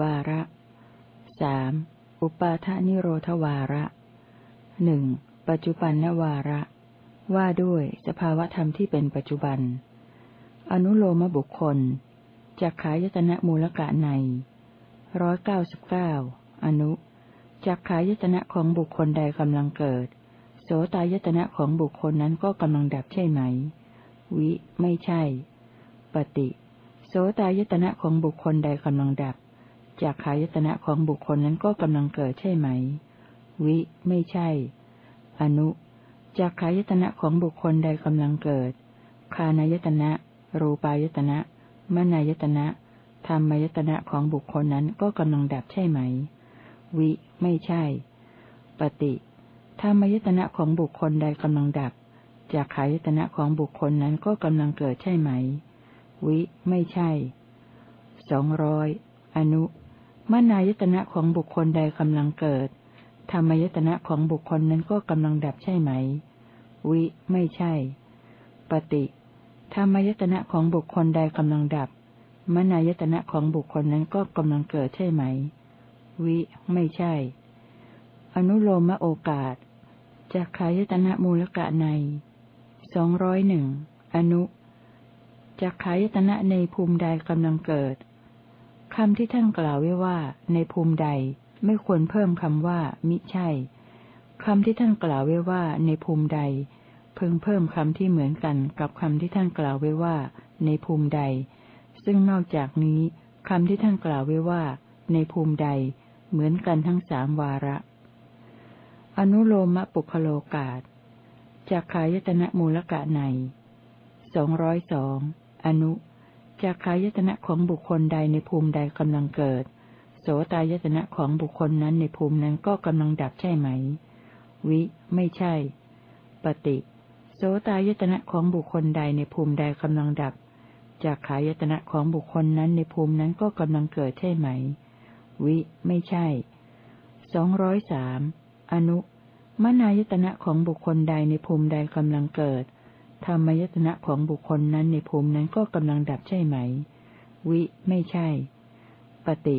วาระสามอุปาทานิโรธวาระหนึ่งปัจจุบันนวาระ ว่าด้วยสภาวธรรมที่เป็นปัจจุบัน อนุโลมบุคคลจักขายตนะมูลกะในร้อยเก้าสิบเก้าอนุจักขายตนะของบุคคลใดกำลังเกิด โสตายตนะของบุคคลนั้นก็กำลังดับใช่ไหม วิ ไม่ใช่ ปฏิ โสตายตนะของบุคคลใดกำลังดับ จากขายตนะของบุคคลนั้นก็กำลังเกิดใช่ไหม วิ ไม่ใช่ อนุจากขายตนะของบุคคลใดกำลังเกิด คานายตนะ รูปายตนะมนายตนะธรรมายตนะของบุคคลนั้นก็กำลังดับใช่ไหม วิ ไม่ใช่ ปฏิธรรมายตนะของบุคคลใดกำลังดับ จากขายตนะของบุคคลนั้นก็กำลังเกิดใช่ไหม วิ ไม่ใช่ สองร้อย อนุ มนายตนะของบุคคลใดกำลังเกิด ธรรมายตนะของบุคคลนั้นก็กำลังดับใช่ไหม วิ ไม่ใช่ ปฏิ ธรรมายตนะของบุคคลใดกำลังดับ มนายตนะของบุคคลนั้นก็กำลังเกิดใช่ไหม วิ ไม่ใช่ อนุโลมโอกาสจากขายตนะมูลกะในสองร้อยหนึ่งอนุจากขายตนะในภูมิใดกำลังเกิด คำที่ท่านกล่าวไว้ว่า ในภูมิใดไม่ควรเพิ่มคำว่า มิใช่คำที่ท่านกล่าวไว้ว่า ในภูมิใด เพิ่งเพิ่มคำที่เหมือนกันกับคำที่ท่านกล่าวไว้ว่า ในภูมิใด ซึ่งนอกจากนี้คำที่ท่านกล่าวไว้ว่า ในภูมิใด เหมือนกันทั้งสามวาระ อนุโลมปุคโลกาตจากขายตนะมูลกะในสองร้อยสองอนุ จากขายตนะของบุคคลใดในภูมิใดกำลังเกิด โสตายตนะของบุคคลนั้นในภูมินั้นก็กำลังดับใช่ไหม วิ ไม่ใช่ ปฏิ โสตายตนะของบุคคลใดในภูมิใดกำลังดับ จากขายตนะของบุคคลนั้นในภูมินั้นก็กำลังเกิดใช่ไหม วิ ไม่ใช่สองร้อยสามอนุมนายตนะของบุคคลใดในภูมิใดกำลังเกิด ธรรมยตนะของบุคคลนั้นในภูมินั้นก็กำลังดับใช่ไหม วิ ไม่ใช่ ปฏิ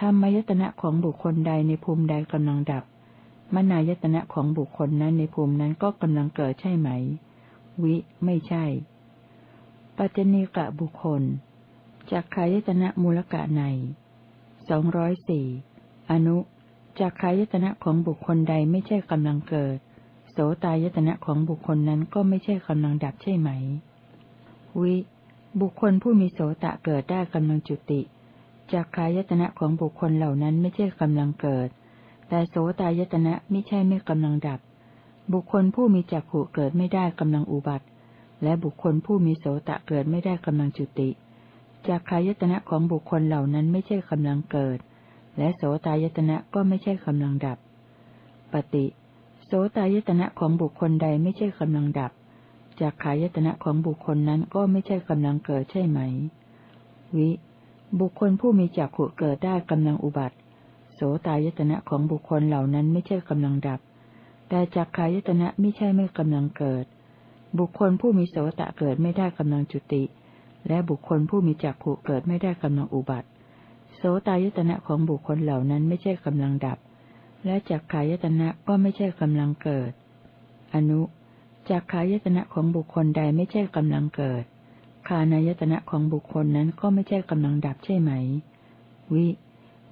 ธรรมยตนะของบุคคลใดในภูมิใดกำลังดับ มนายตนะของบุคคลนั้นในภูมินั้นก็กำลังเกิดใช่ไหม วิ ไม่ใช่ ปัจจเนกะบุคคลจากขายตนะมูลกะในสองร้อยสี่อนุจากขายตนะของบุคคลใดไม่ใช่กำลังเกิด โสตายตนะของบุคคลนั้นก็ไม่ใช่กำลังดับใช่ไหม วิ บุคคลผู้มีโสตะเกิดได้กำลังจุติจากขายตนะของบุคคลเหล่านั้นไม่ใช่กำลังเกิด แต่โสตายตนะไม่ใช่ไม่กำลังดับ บุคคลผู้มีจักขุเกิดไม่ได้กำลังอุบัติ และบุคคลผู้มีโสตะเกิดไม่ได้กำลังจุติจากขายตนะของบุคคลเหล่านั้นไม่ใช่กำลังเกิด และโสตายตนะก็ไม่ใช่กำลังดับ ปฏิ โสตายตนะของบุคคลใดไม่ใช่กำลังดับจากขายตนะของบุคคลนั้นก็ไม่ใช่กำลังเกิดใช่ไหม วิ บุคคลผู้มีจักขุเกิดได้กำลังอุบัติ โสตายตนะของบุคคลเหล่านั้นไม่ใช่กำลังดับ แต่จากขายตนะไม่ใช่ไม่กำลังเกิด บุคคลผู้มีโสตะเกิดไม่ได้กำลังจุติ และบุคคลผู้มีจักขุเกิดไม่ได้กำลังอุบัติ โสตายตนะของบุคคลเหล่านั้นไม่ใช่กำลังดับ และจักขายตนะก็ไม่ใช่กำลังเกิด อนุจักขายตนะของบุคคลใดไม่ใช่กำลังเกิด คานายตนะของบุคคลนั้นก็ไม่ใช่กำลังดับใช่ไหม วิ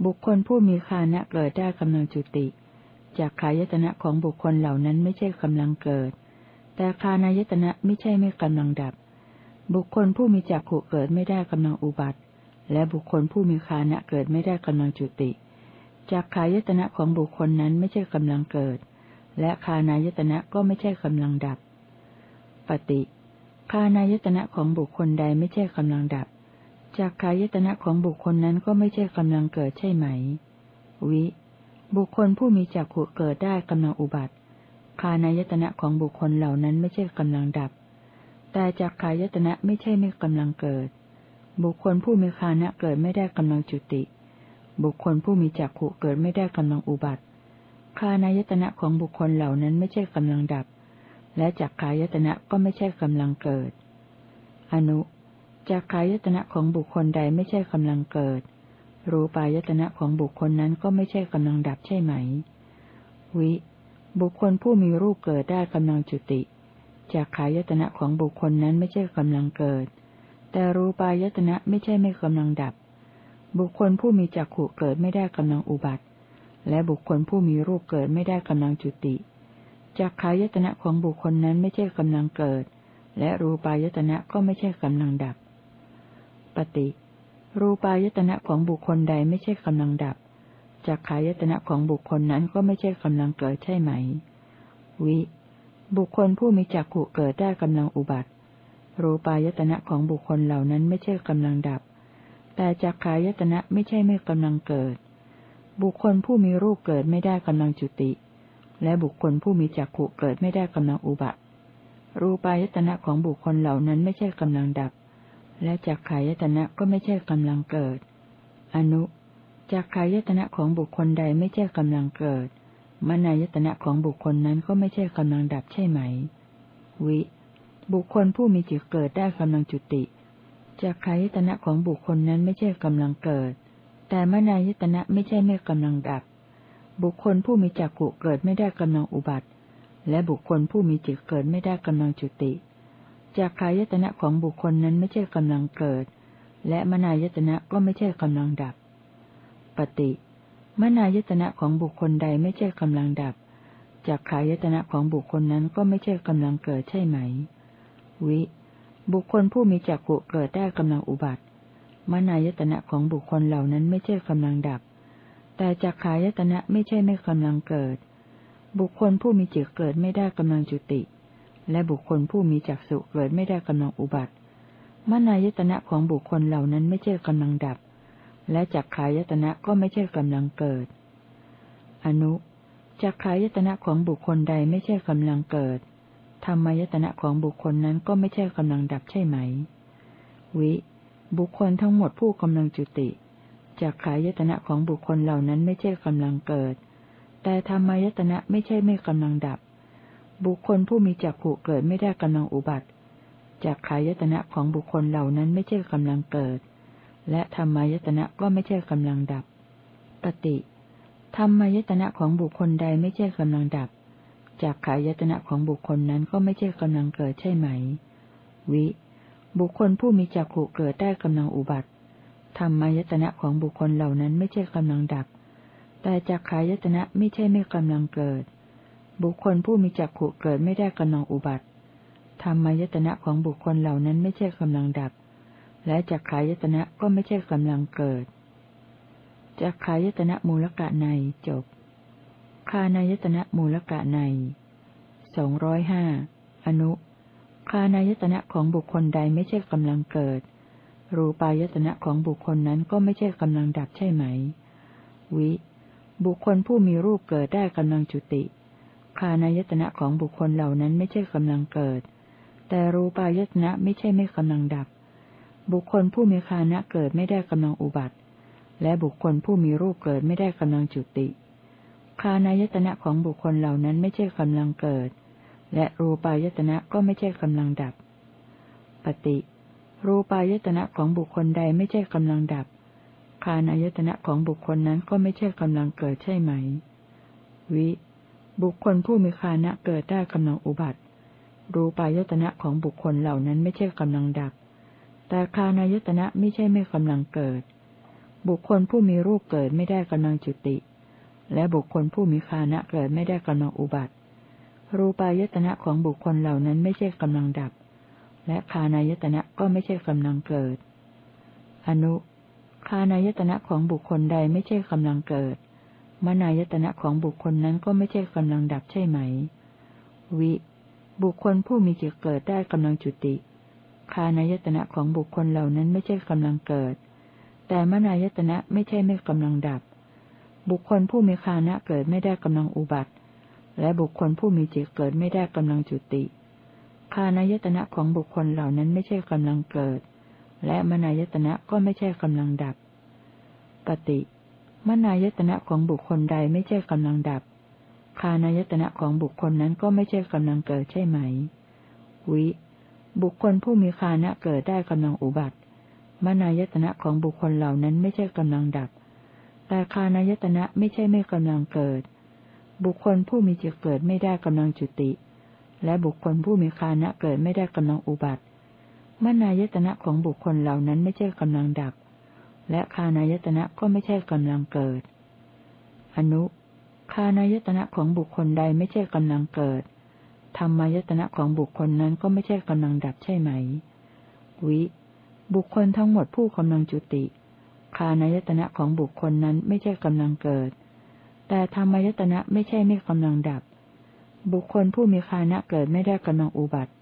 บุคคลผู้มีคานะเกิดได้กำลังจุติ จากขายตนะของบุคคลเหล่านั้นไม่ใช่กำลังเกิด แต่คานายตนะไม่ใช่ไม่กำลังดับ บุคคลผู้มีจักขุเกิดไม่ได้กำลังอุบัติ และบุคคลผู้มีคานะเกิดไม่ได้กำลังจุติ จากขายตนะของบุคคลนั้นไม่ใช่กำลังเกิด และคานายตนะก็ไม่ใช่กำลังดับ ปฏิคานายตนะของบุคคลใดไม่ใช่กำลังดับ จากขายตนะของบุคคลนั้นก็ไม่ใช่กำลังเกิดใช่ไหม วิ บุคคลผู้มีจักขุเกิดได้กำลังอุบัติ คานายตนะของบุคคลเหล่านั้นไม่ใช่กำลังดับ แต่จากขายตนะไม่ใช่ไม่กำลังเกิด บุคคลผู้มีคานะเกิดไม่ได้กำลังจุติ บุคคลผู้มีจักขุเกิดไม่ได้กำลังอุบัติ คานายตนะของบุคคลเหล่านั้นไม่ใช่กำลังดับ และจักขายตนะก็ไม่ใช่กำลังเกิด อนุจักขายตนะของบุคคลใดไม่ใช่กำลังเกิด รูปายตนะของบุคคลนั้นก็ไม่ใช่กำลังดับใช่ไหม วิ บุคคลผู้มีรูปเกิดได้กำลังจุติจากขายตนะของบุคคลนั้นไม่ใช่กำลังเกิด แต่รูปายตนะไม่ใช่ไม่กำลังดับ บุคคลผู้มีจักขู่เกิดไม่ได้กำลังอุบัติ และบุคคลผู้มีรูปเกิดไม่ได้กำลังจุติจากขายตนะของบุคคลนั้นไม่ใช่กำลังเกิด และรูปายตนะก็ไม่ใช่กำลังดับ ปฏิ รูปายตนะของบุคคลใดไม่ใช่กำลังดับจากขายตนะของบุคคลนั้นก็ไม่ใช่กำลังเกิดใช่ไหม วิ บุคคลผู้มีจักขุเกิดได้กำลังอุบัติ รูปายตนะของบุคคลเหล่านั้นไม่ใช่กำลังดับ แต่จากขายตนะไม่ใช่ไม่กำลังเกิด บุคคลผู้มีรูปเกิดไม่ได้กำลังจุติ และบุคคลผู้มีจักขุเกิดไม่ได้กำลังอุบัติ รูปายตนะของบุคคลเหล่านั้นไม่ใช่กำลังดับ และจักขายตนะก็ไม่ใช่กำลังเกิด อนุจักขายตนะของบุคคลใดไม่ใช่กำลังเกิด มนายตนะของบุคคลนั้นก็ไม่ใช่กำลังดับใช่ไหม วิ บุคคลผู้มีจิตเกิดได้กำลังจุติ จักขายตนะของบุคคลนั้นไม่ใช่กำลังเกิด แต่มนายตนะไม่ใช่ไม่กำลังดับ บุคคลผู้มีจักขุเกิดไม่ได้กำลังอุบัติ และบุคคลผู้มีจิตเกิดไม่ได้กำลังจุติ จากขายตนะของบุคคลนั้นไม่ใช่กำลังเกิด และมนายตนะก็ไม่ใช่กำลังดับ ปฏิมนายตนะของบุคคลใดไม่ใช่กำลังดับ จากขายตนะของบุคคลนั้นก็ไม่ใช่กำลังเกิดใช่ไหม วิ บุคคลผู้มีจักขุเกิดได้กำลังอุบัติ มนายตนะของบุคคลเหล่านั้นไม่ใช่กำลังดับ แต่จากขายตนะไม่ใช่ไม่กำลังเกิด บุคคลผู้มีจิตเกิดไม่ได้กำลังจุติ และบุคคลผู้มีจักษุเกิดไม่ได้กำลังอุบัติ มนายตนะของบุคคลเหล่านั้นไม่ใช่กำลังดับ และจักขายตนะก็ไม่ใช่กำลังเกิด อนุจักขายตนะของบุคคลใดไม่ใช่กำลังเกิด ธรรมายตนะของบุคคลนั้นก็ไม่ใช่กำลังดับใช่ไหม วิ บุคคลทั้งหมดผู้กำลังจุติจักขายตนะของบุคคลเหล่านั้นไม่ใช่กำลังเกิด แต่ธรรมายตนะไม่ใช่ไม่กำลังดับ บุคคลผู้มีจักขุเกิดไม่ได้กำลังอุบัติ จากขายตนะของบุคคลเหล่านั้นไม่ใช่กำลังเกิด และธรรมายตนะก็ไม่ใช่กำลังดับ ปฏิธรรมายตนะของบุคคลใดไม่ใช่กำลังดับ จากขายตนะของบุคคลนั้นก็ไม่ใช่กำลังเกิดใช่ไหม วิ บุคคลผู้มีจักขุเกิดได้กำลังอุบัติธรรมายตนะของบุคคลเหล่านั้นไม่ใช่กำลังดับ แต่จากขายตนะไม่ใช่ไม่กำลังเกิด บุคคลผู้มีจักขุเกิดไม่ได้กำลังอุบัติธรรมายตนะของบุคคลเหล่านั้นไม่ใช่กำลังดับ และจักขายตนะก็ไม่ใช่กำลังเกิดจักขายตนะมูลกะในจบ คานายตนะมูลกะในสองร้อยห้าอนุ คานายตนะของบุคคลใดไม่ใช่กำลังเกิด รูปายตนะของบุคคลนั้นก็ไม่ใช่กำลังดับใช่ไหม วิ บุคคลผู้มีรูปเกิดได้กำลังจุติ คานายตนะของบุคคลเหล่านั้นไม่ใช่กำลังเกิด แต่รูปายตนะไม่ใช่ไม่กำลังดับ บุคคลผู้มีคานะเกิดไม่ได้กำลังอุบัติ และบุคคลผู้มีรูปเกิดไม่ได้กำลังจุติ คานายตนะของบุคคลเหล่านั้นไม่ใช่กำลังเกิด และรูปายตนะก็ไม่ใช่กำลังดับ ปฏิ รูปายตนะของบุคคลใดไม่ใช่กำลังดับ คานายตนะของบุคคลนั้นก็ไม่ใช่กำลังเกิดใช่ไหม วิ บุคคลผู้มีคานะเกิดได้กำลังอุบัติ รูปายตนะของบุคคลเหล่านั้นไม่ใช่กำลังดับ แต่คานายตนะไม่ใช่ไม่กำลังเกิด บุคคลผู้มีรูปเกิดไม่ได้กำลังจุติ และบุคคลผู้มีคานะเกิดไม่ได้กำลังอุบัติ รูปายตนะของบุคคลเหล่านั้นไม่ใช่กำลังดับ และคานายตนะก็ไม่ใช่กำลังเกิด อนุคานายตนะของบุคคลใดไม่ใช่กำลังเกิด มนายตนะของบุคคลนั้นก็ไม่ใช่กำลังดับใช่ไหม วิ บุคคลผู้มีจิตเกิดได้กำลังจุติ คานายตนะของบุคคลเหล่านั้นไม่ใช่กำลังเกิด แต่มนายตนะไม่ใช่ไม่กำลังดับ บุคคลผู้มีคานะเกิดไม่ได้กำลังอุบัติ และบุคคลผู้มีจิตเกิดไม่ได้กำลังจุติ คานายตนะของบุคคลเหล่านั้นไม่ใช่กำลังเกิด และมนายตนะก็ไม่ใช่กำลังดับ ปฏิมนายตนะของบุคคลใดไม่ใช่กำลังดับ คานายตนะของบุคคลนั้นก็ไม่ใช่กำลังเกิดใช่ไหม วิ บุคคลผู้มีคานะเกิดได้กำลังอุบัติ มนายตนะของบุคคลเหล่านั้นไม่ใช่กำลังดับ แต่คานายตนะไม่ใช่ไม่กำลังเกิด บุคคลผู้มีจิตเกิดไม่ได้กำลังจุติ และบุคคลผู้มีคานะเกิดไม่ได้กำลังอุบัติมนายตนะของบุคคลเหล่านั้นไม่ใช่กำลังดับ และคานายตนะก็ไม่ใช่กำลังเกิด อนุ คานายตนะของบุคคลใดไม่ใช่กำลังเกิด ธรรมายตนะของบุคคลนั้นก็ไม่ใช่กำลังดับใช่ไหม วิ บุคคลทั้งหมดผู้กำลังจุติ คานายตนะของบุคคลนั้นไม่ใช่กำลังเกิด แต่ธรรมายตนะไม่ใช่ไม่กำลังดับ บุคคลผู้มีคานะเกิดไม่ได้กำลังอุบัติ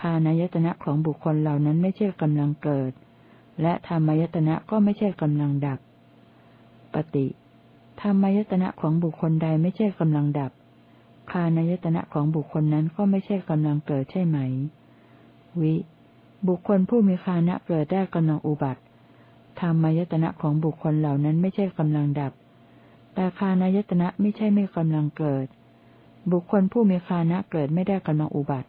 คานายตนะของบุคคลเหล่านั้นไม่ใช่กำลังเกิด และธรรมายตนะก็ไม่ใช่กำลังดับ ปฏิธรรมายตนะของบุคคลใดไม่ใช่กำลังดับ คานายตนะของบุคคลนั้นก็ไม่ใช่กำลังเกิดใช่ไหม วิ บุคคลผู้มีคานะเกิดได้กำลังอุบัติ ธรรมายตนะของบุคคลเหล่านั้นไม่ใช่กำลังดับ แต่คานายตนะไม่ใช่ไม่กำลังเกิด บุคคลผู้มีคานะเกิดไม่ได้กำลังอุบัติ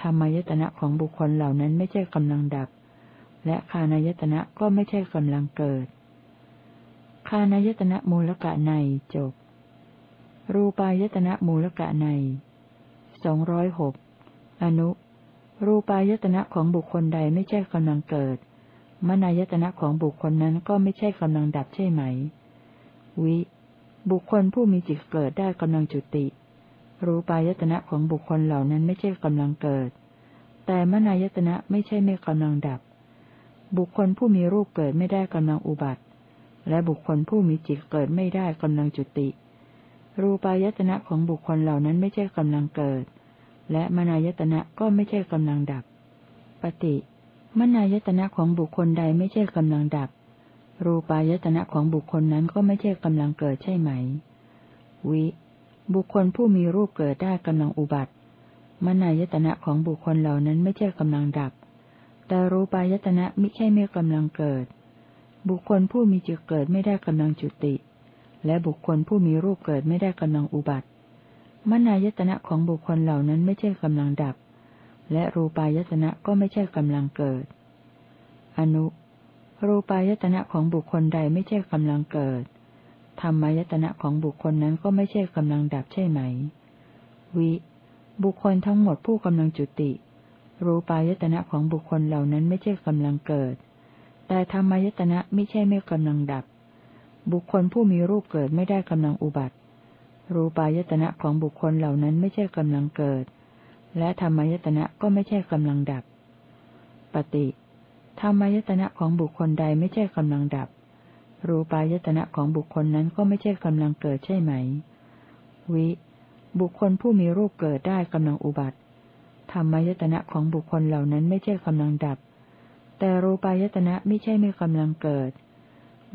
ธรรมายตนะของบุคคลเหล่านั้นไม่ใช่กำลังดับ และคานายตนะก็ไม่ใช่กำลังเกิดคานายตนะมูลกะในจบ รูปายตนะมูลกะในสองร้อยหกอนุ รูปายตนะของบุคคลใดไม่ใช่กำลังเกิด มนายตนะของบุคคลนั้นก็ไม่ใช่กำลังดับใช่ไหม วิ บุคคลผู้มีจิตเกิดได้กำลังจุติ รูปายตนะของบุคคลเหล่านั้นไม่ใช่กำลังเกิด แต่มนายตนะไม่ใช่ไม่กำลังดับ บุคคลผู้มีรูปเกิดไม่ได้กำลังอุบัติ และบุคคลผู้มีจิตเกิดไม่ได้กำลังจุติ รูปายตนะของบุคคลเหล่านั้นไม่ใช่กำลังเกิด และมนายตนะก็ไม่ใช่กำลังดับ ปฏิ มนายตนะของบุคคลใดไม่ใช่กำลังดับ รูปายตนะของบุคคลนั้นก็ไม่ใช่กำลังเกิดใช่ไหม วิ บุคคลผู้มีรูปเกิดได้กำลังอุบัติ มนายตนะของบุคคลเหล่านั้นไม่ใช่กำลังดับ แต่รูปายตนะไม่ใช่ไม่กำลังเกิด บุคคลผู้มีจิตเกิดไม่ได้กำลังจุติ และบุคคลผู้มีรูปเกิดไม่ได้กำลังอุบัติ มนายตนะของบุคคลเหล่านั้นไม่ใช่กำลังดับ และรูปายตนะก็ไม่ใช่กำลังเกิด อนุ รูปายตนะของบุคคลใดไม่ใช่กำลังเกิด ธรรมายตนะของบุคคลนั้นก็ไม่ใช่กำลังดับใช่ไหม วิ บุคคลทั้งหมดผู้กำลังจุติ รูปายตนะของบุคคลเหล่านั้นไม่ใช่กำลังเกิด แต่ธรรมายตนะไม่ใช่ไม่กำลังดับ บุคคลผู้มีรูปเกิดไม่ได้กำลังอุบัติ รูปายตนะของบุคคลเหล่านั้นไม่ใช่กำลังเกิด และธรรมายตนะก็ไม่ใช่กำลังดับ ปฏิธรรมายตนะของบุคคลใดไม่ใช่กำลังดับ รูปายตนะของบุคคลนั้นก็ไม่ใช่กำลังเกิดใช่ไหม วิ บุคคลผู้มีรูปเกิดได้กำลังอุบัติ ธรรมายตนะของบุคคลเหล่านั้นไม่ใช่กำลังดับ แต่รูปายตนะไม่ใช่ไม่กำลังเกิด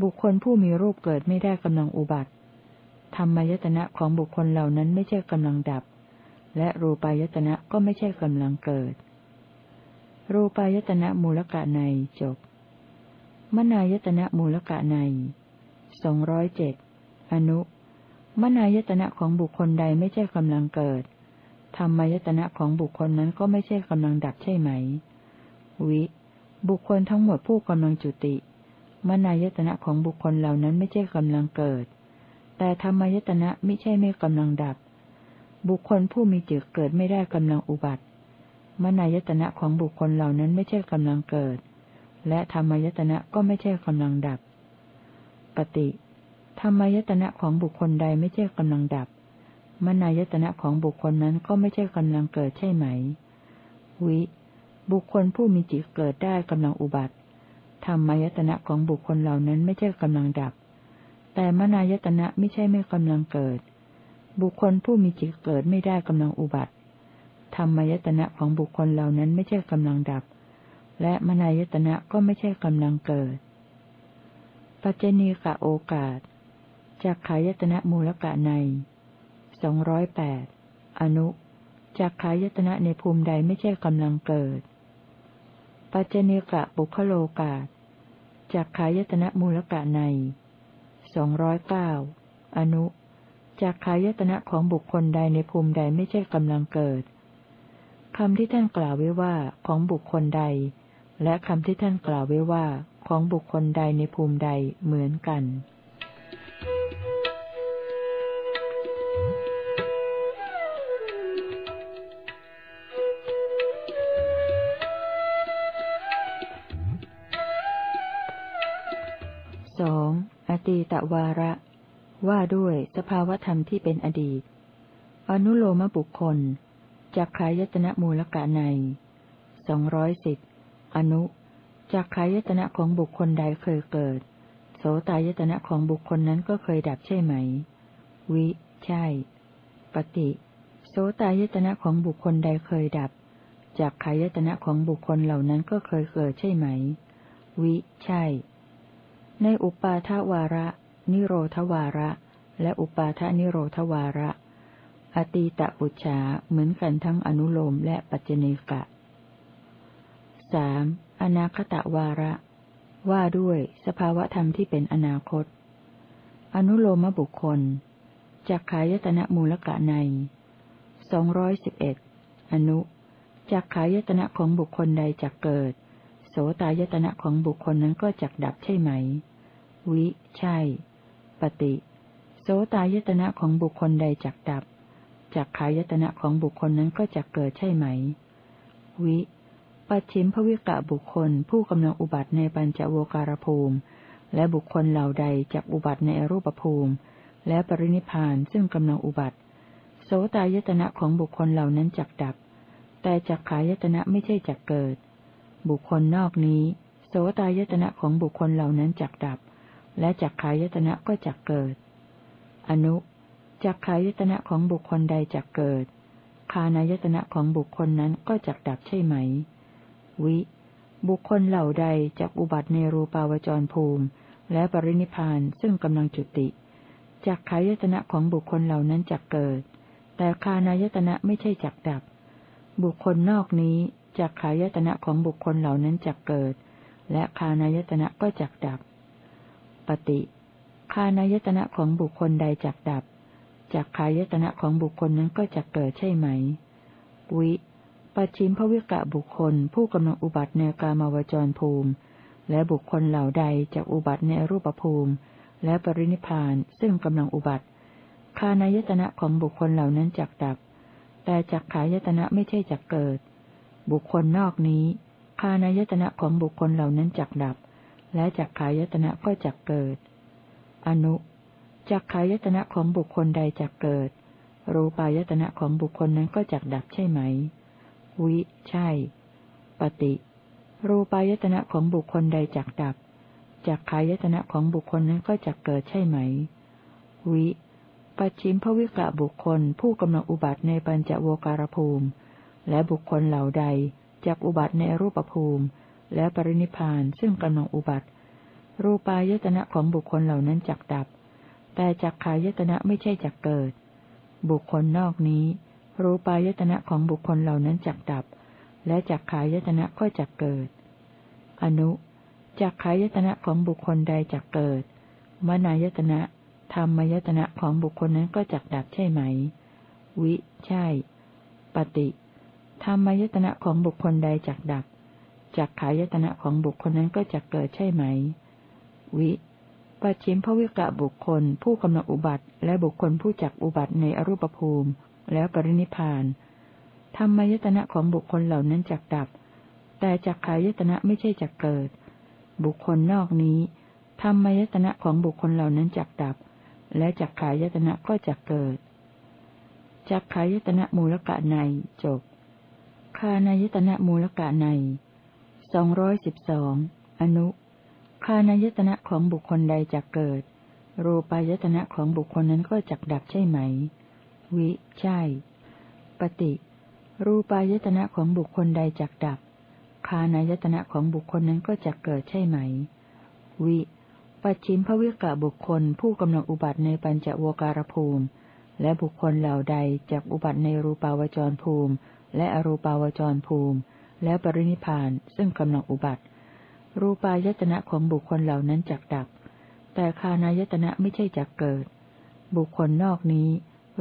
บุคคลผู้มีรูปเกิดไม่ได้กำลังอุบัติ ธรรมายตนะของบุคคลเหล่านั้นไม่ใช่กำลังดับ และรูปายตนะก็ไม่ใช่กำลังเกิด รูปายตนะมูลกะในจบ มนายตนะมูลกะในสองร้อยเจ็ดอนุ มนายตนะของบุคคลใดไม่ใช่กำลังเกิด ธรรมายตนะของบุคคลนั้นก็ไม่ใช่กำลังดับใช่ไหม วิ บุคคลทั้งหมดผู้กำลังจุติ มนายตนะของบุคคลเหล่านั้นไม่ใช่กำลังเกิด แต่ธรรมายตนะไม่ใช่ไม่กำลังดับ บุคคลผู้มีจิตเกิดไม่ได้กำลังอุบัติ มนายตนะของบุคคลเหล่านั้นไม่ใช่กำลังเกิด และธรรมยตนะก็ไม่ใช่กำลังดับ ปฏิธรรมยตนะของบุคคลใดไม่ใช่กำลังดับ มนายตนะของบุคคลนั้นก็ไม่ใช่กำลังเกิดใช่ไหม วิ บุคคลผู้มีจิตเกิดได้กำลังอุบัติ ธรรมยตนะของบุคคลเหล่านั้นไม่ใช่กำลังดับ แต่มนายตนะไม่ใช่ไม่กำลังเกิด บุคคลผู้มีจิตเกิดไม่ได้กำลังอุบัติ ธรรมายตนะของบุคคลเหล่านั้นไม่ใช่กำลังดับ และมนายตนะก็ไม่ใช่กำลังเกิด ปัจเจเนกะโอกาสจากขายตนะมูลกะในสองร้อยแปดอนุจากขายตนะในภูมิใดไม่ใช่กำลังเกิด ปัจเจเนกะบุคโลกาสจากขายตนะมูลกะในสองร้อยเก้าอนุ จากขายตนะของบุคคลใดในภูมิใดไม่ใช่กำลังเกิดคำที่ท่านกล่าวไว้ว่าของบุคคลใด และคำที่ท่านกล่าวไว้ว่าของบุคคลใดในภูมิใดเหมือนกันสองอตีตวาระ ว่าด้วยสภาวธรรมที่เป็นอดีต อนุโลมบุคคลจากขายตนะมูลกะในสองร้อยสิบอนุจากขายตนะของบุคคลใดเคยเกิด โสตายตนะของบุคคลนั้นก็เคยดับใช่ไหม วิ ใช่ ปฏิ โสตายตนะของบุคคลใดเคยดับ จากขายตนะของบุคคลเหล่านั้นก็เคยเกิดใช่ไหม วิ ใช่ ในอุปาทวาระ นิโรธวาระ และอุปาทานิโรธวาระ อตีตอุชาเหมือนกันทั้งอนุโลมและปัจเจเนกะสามอนาคตวาระ ว่าด้วยสภาวธรรมที่เป็นอนาคต อนุโลมบุคคลจากขายตนะมูลกะในสองร้อยสิบเอ็ดอนุจากขายตนะของบุคคลใดจักเกิด โสตายตนะของบุคคลนั้นก็จักดับใช่ไหม วิ ใช่ ปฏิโสตายตนะของบุคคลใดจักดับจากขายตนะของบุคคลนั้นก็จักเกิดใช่ไหม วิ ปัจฉิมภวิกะบุคคล ผู้กำลังอุบัติในปัญจโวการภูมิ และบุคคลเหล่าใดจากอุบัติในอรูปภูมิ และปรินิพานซึ่งกำลังอุบัติ โสตายตนะของบุคคลเหล่านั้นจักดับ แต่จักขายตนะไม่ใช่จักเกิด บุคคลนอกนี้ โสตายตนะของบุคคลเหล่านั้นจักดับ และจักขายตนะก็จักเกิด อนุจักขายตนะของบุคคลใดจักเกิด คานายตนะของบุคคลนั้นก็จักดับใช่ไหม วิ บุคคลเหล่าใดจากอุบัติในรูปาวจรภูมิ และปรินิพานซึ่งกำลังจุติจากขายตนะของบุคคลเหล่านั้นจักเกิด แต่คานายตนะไม่ใช่จักดับ บุคคลนอกนี้จากขายตนะของบุคคลเหล่านั้นจักเกิด และคานายตนะก็จักดับ ปฏิคานายตนะของบุคคลใดจักดับจากขายตนะของบุคคลนั้นก็จักเกิดใช่ไหม วิปัจฉิมภวิกะบุคคล ผู้กำลังอุบัติในกามาวจรภูมิ และบุคคลเหล่าใดจากอุบัติในรูปภูมิ และปรินิพานซึ่งกำลังอุบัติคานายตนะของบุคคลเหล่านั้นจักดับ แต่จักขายตนะไม่ใช่จักเกิด บุคคลนอกนี้คานายตนะของบุคคลเหล่านั้นจักดับ และจักขายตนะก็จักเกิด อนุจักขายตนะของบุคคลใดจักเกิด รูปายตนะของบุคคลนั้นก็จักดับใช่ไหม วิ ใช่ ปฏิ รูปายตนะของบุคคลใดจักดับจากขายตนะของบุคคลนั้นก็จักเกิดใช่ไหม วิปัจฉิมภวิกะบุคคลผู้กำลังอุบัติในปัญจโวการภูมิ และบุคคลเหล่าใดจากอุบัติในรูปภูมิ และปรินิพานซึ่งกำลังอุบัติ รูปายตนะของบุคคลเหล่านั้นจักดับ แต่จักขายตนะไม่ใช่จักเกิด บุคคลนอกนี้ รูปายตนะของบุคคลเหล่านั้นจักดับ และจักขายตนะก็จักเกิด อนุจักขายตนะของบุคคลใดจักเกิด มนายตนะธรรมยตนะของบุคคลนั้นก็จักดับใช่ไหม วิ ใช่ ปฏิ ธรรมยตนะของบุคคลใดจักดับ จักขายตนะของบุคคลนั้นก็จักเกิดใช่ไหม วิปัจฉิมภวิกะบุคคล ผู้กำลังอุบัติ และบุคคลผู้จักอุบัติในอรูปภูมิ แล้วปรินิพานธรรมยตนะของบุคคลเหล่านั้นจักดับ แต่จักขายตนะไม่ใช่จักเกิด บุคคลนอกนี้ธรรมยตนะของบุคคลเหล่านั้นจักดับ และจักขายตนะก็จักเกิดจักขายตนะมูลกะในจบคานายตนะมูลกะใน สองร้อยสิบสองอนุคานายตนะของบุคคลใดจักเกิด รูปายตนะของบุคคลนั้นก็จักดับใช่ไหม วิ ใช่ ปฏิ รูปายตนะของบุคคลใดจักดับ คานายตนะของบุคคลนั้นก็จักเกิดใช่ไหม วิปัจฉิมภวิกะบุคคลผู้กำลังอุบัติในปัญจโวการภูมิ และบุคคลเหล่าใดจากอุบัติในรูปาวจรภูมิ และอรูปาวจรภูมิ และปรินิพานซึ่งกำลังอุบัติ รูปายตนะของบุคคลเหล่านั้นจักดับ แต่คานายตนะไม่ใช่จักเกิด บุคคลนอกนี้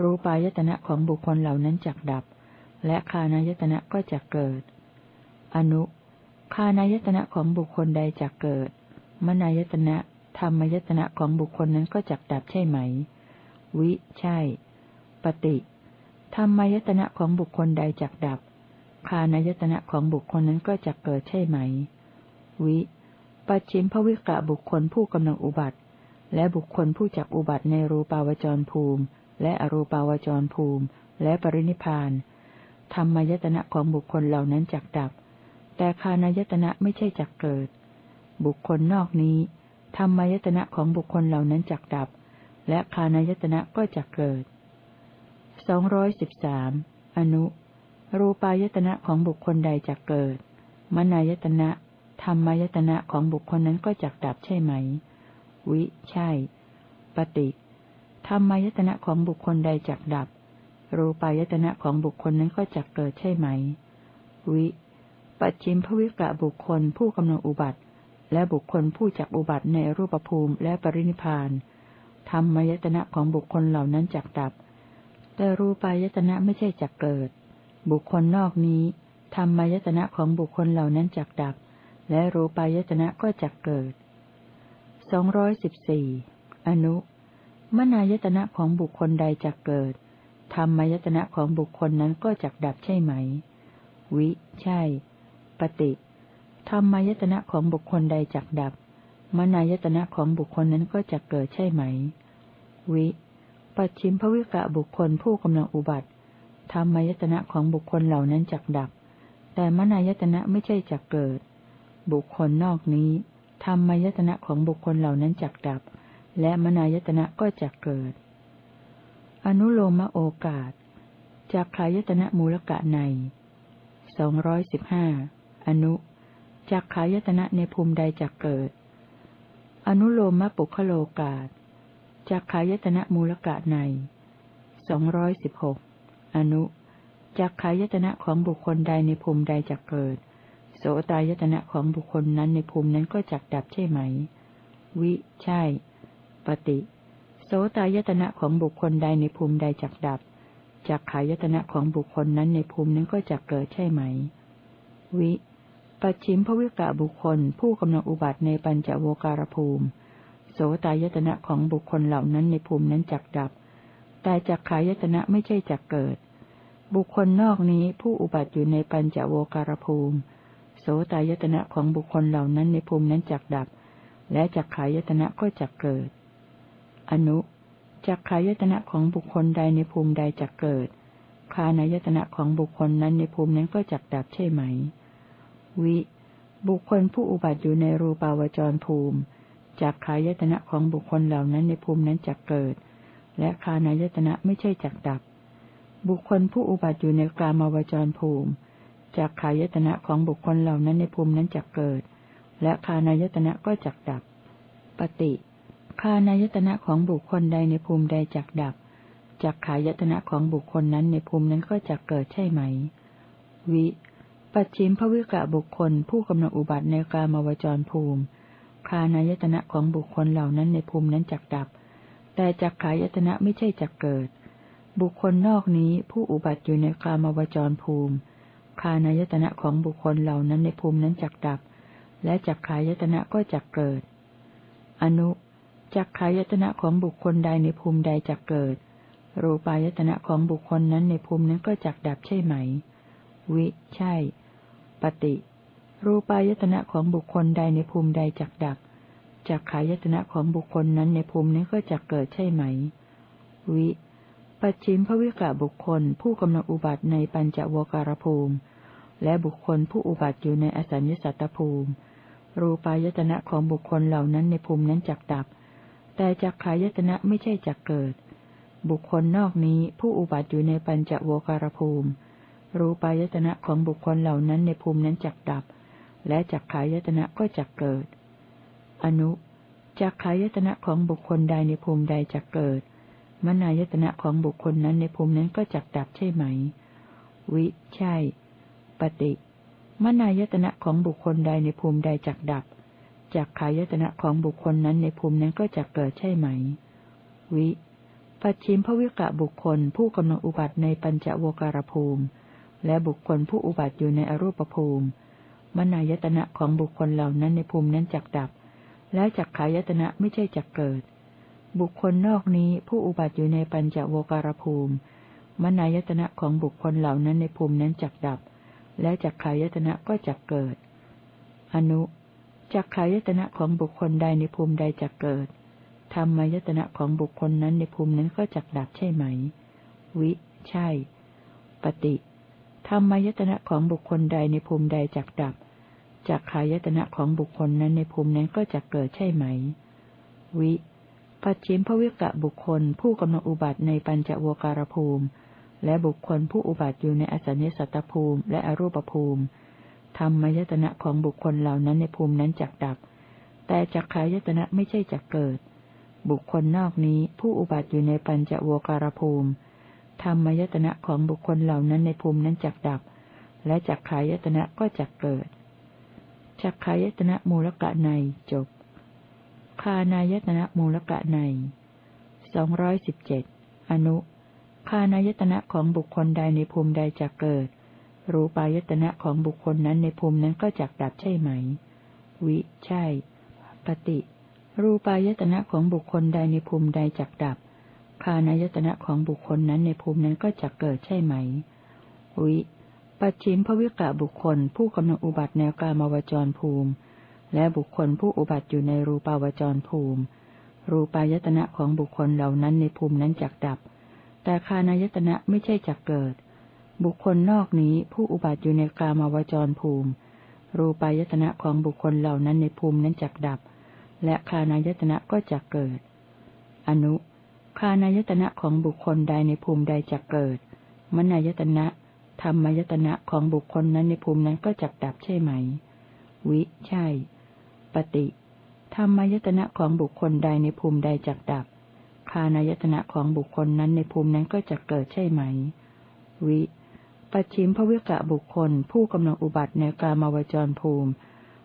รูปายตนะของบุคคลเหล่านั้นจักดับ และคานายตนะก็จักเกิด อนุคานายตนะของบุคคลใดจักเกิด มนายตนะธรรมายตนะของบุคคลนั้นก็จักดับใช่ไหม วิ ใช่ ปฏิธรรมายตนะของบุคคลใดจักดับ คานายตนะของบุคคลนั้นก็จักเกิดใช่ไหม วิ ปัจฉิมภวิกะบุคคลผู้กำลังอุบัติ และบุคคลผู้จักอุบัติในรูปาวจรภูมิ และอรูปาวจรภูมิ และปรินิพานธรรมยตนะของบุคคลเหล่านั้นจักดับ แต่คานายตนะไม่ใช่จักเกิด บุคคลนอกนี้ธรรมายตนะของบุคคลเหล่านั้นจักดับ และคานายตนะก็จักเกิดสองร้อยสิบสามอนุ รูปายตนะของบุคคลใดจักเกิด มนายตนะ ธรรมายตนะของบุคคลนั้นก็จักดับใช่ไหม วิ ใช่ ปฏิธรรมายตนะของบุคคลใดจักดับ รูปายตนะของบุคคลนั้นก็จักเกิดใช่ไหม วิ ปัจฉิมภวิกะบุคคลผู้กำลังอุบัติ และบุคคลผู้จักอุบัติในรูปภูมิและปรินิพานธรรมายตนะของบุคคลเหล่านั้นจักดับ แต่รูปายตนะไม่ใช่จักเกิด บุคคลนอกนี้ธรรมยตนะของบุคคลเหล่านั้นจักดับ และรูปายตนะก็จักเกิดสองร้อยสิบสี่อนุมนายตนะของบุคคลใดจักเกิด ธรรมยตนะของบุคคลนั้นก็จักดับใช่ไหม วิ ใช่ ปฏิ ธรรมายตนะของบุคคลใดจักดับ มนายตนะของบุคคลนั้นก็จะเกิดใช่ไหม วิ ปัจฉิมภวิกะบุคคลผู้กำลังอุบัติ ธรรมายตนะของบุคคลเหล่านั้นจักดับ แต่มนายตนะไม่ใช่จักเกิด บุคคลนอกนี้ธรรมายตนะของบุคคลเหล่านั้นจักดับ และมนายตนะก็จักเกิด อนุโลมโอกาสจากขายตนะมูลกะในสองร้อยสิบห้าอนุจักขายตนะในภูมิใดจักเกิด อนุโลมปุคโลกาตจักขายตนะมูลกะในสองร้อยสิบหก อนุจักขายตนะของบุคคลใดในภูมิใดจักเกิด โสตายตนะของบุคคลนั้นในภูมินั้นก็จักดับใช่ไหม วิ ใช่ ปฏิ โสตายตนะของบุคคลใดในภูมิใดจักดับ จักขายตนะของบุคคลนั้นในภูมินั้นก็จักเกิดใช่ไหม วิปัจฉิมภวิกะบุคคล ผู้กำลังอุบัติในปัญจโวการภูมิ โสตายตนะของบุคคลเหล่านั้นในภูมินั้นจักดับ แต่จักขายตนะไม่ใช่จักเกิด บุคคลนอกนี้ผู้อุบัติอยู่ในปัญจโวการภูมิ โสตายตนะของบุคคลเหล่านั้นในภูมินั้นจักดับ และจักขายตนะก็จักเกิด อนุจักขายตนะของบุคคลใดในภูมิใดจักเกิด คานายตนะของบุคคลนั้นในภูมินั้นก็จักดับใช่ไหม วิ บุคคลผู้อุบัติอยู่ในรูปาวจรภูมิจากขายตนะของบุคคลเหล่านั้นในภูมินั้นจักเกิด และคานายตนะไม่ใช่จักดับ บุคคลผู้อุบัติอยู่ในกลามาวจรภูมิจากขายตนะของบุคคลเหล่านั้นในภูมินั้นจักเกิด และคานายตนะก็จักดับ ปฏิคานายตนะของบุคคลใดในภูมิใดจักดับจากขายตนะของบุคคลนั้นในภูมินั้นก็จักเกิดใช่ไหม วิ ปัจฉิมภวิกะบุคคลผู้กำลังอุบัติในกามวจรภูมิคานายตนะของบุคคลเหล่านั้นในภูมินั้นจักดับ แต่จักขายตนะไม่ใช่จักเกิด บุคคลนอกนี้ผู้อุบัติอยู่ในกามวจรภูมิ คานายตนะของบุคคลเหล่านั้นในภูมินั้นจักดับ และจักขายตนะก็จักเกิด อนุ จักขายตนะของบุคคลใดในภูมิใดจักเกิด รูปายตนะของบุคคลนั้นในภูมินั้นก็จักดับใช่ไหม วิ ใช่ ปฏิ รูปายตนะของบุคคลใดในภูมิใดจักดับ จักขายตนะของบุคคลนั้นในภูมินั้นก็จักเกิดใช่ไหม วิ ปัจฉิมภวิกะบุคคลผู้กำลังอุบัติในปัญจโวการภูมิ และบุคคลผู้อุบัติอยู่ในอสัญญสัตตภูมิ รูปายตนะของบุคคลเหล่านั้นในภูมินั้นจักดับ แต่จักขายตนะไม่ใช่จักเกิด บุคคลนอกนี้ผู้อุบัติอยู่ในปัญจโวการภูมิ รูปายตนะของบุคคลเหล่านั้นในภูมินั้นจักดับ และจักขายตนะก็จักเกิด อนุจักขายตนะของบุคคลใดในภูมิใดจักเกิด มนายตนะของบุคคลนั้นในภูมินั้นก็จักดับใช่ไหม วิ ใช่ ปฏิ มนายตนะของบุคคลใดในภูมิใดจักดับ จักขายตนะของบุคคลนั้นในภูมินั้นก็จักเกิดใช่ไหม วิปัจฉิมภวิกะบุคคลผู้กำลังอุบัติในปัญจโวการภูมิ และบุคคลผู้อุบัติอยู่ในอรูปภูมิ มนายตนะของบุคคลเหล่านั้นในภูมินั้นจักดับ และจักขายตนะไม่ใช่จักเกิด บุคคลนอกนี้ผู้อุบัติอยู่ในปัญจโวการภูมิ มนายตนะของบุคคลเหล่านั้นในภูมินั้นจักดับ และจักขายตนะก็จักเกิด อนุจักขายตนะของบุคคลใดในภูมิใดจักเกิด ธรรมายตนะของบุคคลนั้นในภูมินั้นก็จักดับใช่ไหม วิ ใช่ ปฏิธรรมายตนะของบุคคลใดในภูมิใดจักดับ จักขายตนะของบุคคลนั้นในภูมินั้นก็จะเกิดใช่ไหม วิปัจฉิมภวิกะบุคคลผู้กำลังอุบัติในปัญจโวการภูมิ และบุคคลผู้อุบัติอยู่ในอสัญญสัตตภูมิและอรูปภูมิธรรมายตนะของบุคคลเหล่านั้นในภูมินั้นจักดับ แต่จักขายตนะไม่ใช่จักเกิด บุคคลนอกนี้ผู้อุบัติอยู่ในปัญจโวการภูมิธรรมายตนะของบุคคลเหล่านั้นในภูมินั้นจักดับ และจักขายตนะก็จักเกิด จักขายตนะมูลกะในจบ คานายตนะมูลกะในสองร้อยสิบเจ็ดอนุ คานายตนะของบุคคลใดในภูมิใดจะเกิด รูปายตนะของบุคคลนั้นในภูมินั้นก็จักดับใช่ไหม วิ ใช่ ปฏิ รูปายตนะของบุคคลใดในภูมิใดจักดับ คานายตนะของบุคคลนั้นในภูมินั้นก็จักเกิดใช่ไหม วิ ปัจฉิมภวิกะบุคคลผู้กำลังอุบัติแนกามวจรภูมิ และบุคคลผู้อุบัติอยู่ในรูปาวจรภูมิ รูปายตนะของบุคคลเหล่านั้นในภูมินั้นจักดับ แต่คานายตนะไม่ใช่จักเกิด บุคคลนอกนี้ผู้อุบัติอยู่ในกามวจรภูมิ รูปายตนะของบุคคลเหล่านั้นในภูมินั้นจักดับ และคานายตนะก็จักเกิด อนุคานายตนะของบุคคลใดในภูมิใดจักเกิดมนายตนะ ธรรมยตนะของบุคคลนั้นในภูมินั้นก็จักดับใช่ไหม วิ ใช่ ปฏิ ธรรมยตนะของบุคคลใดในภูมิใดจักดับ คานายตนะของบุคคลนั้นในภูมินั้นก็จะเกิดใช่ไหม วิปัจฉิมภวิกะบุคคล ผู้กำลังอุบัติในกามาวจรภูมิ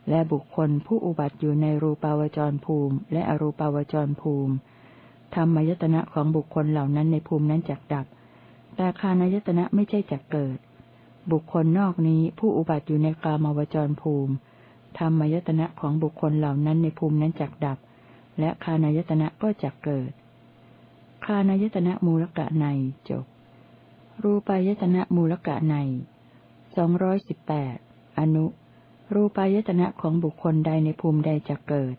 และบุคคลผู้อุบัติอยู่ในรูปาวจรภูมิ และอรูปาวจรภูมิธรรมยตนะของบุคคลเหล่านั้นในภูมินั้นจักดับ แต่คานายตนะไม่ใช่จักเกิด บุคคลนอกนี้ผู้อุบัติอยู่ในกามาวจรภูมิธรรมยตนะของบุคคลเหล่านั้นในภูมินั้นจักดับ และคานายตนะก็จักเกิด คานายตนะมูลกะในจบ รูปายตนะมูลกะในสองร้อยสิบแปดอนุ รูปายตนะของบุคคลใดในภูมิใดจักเกิด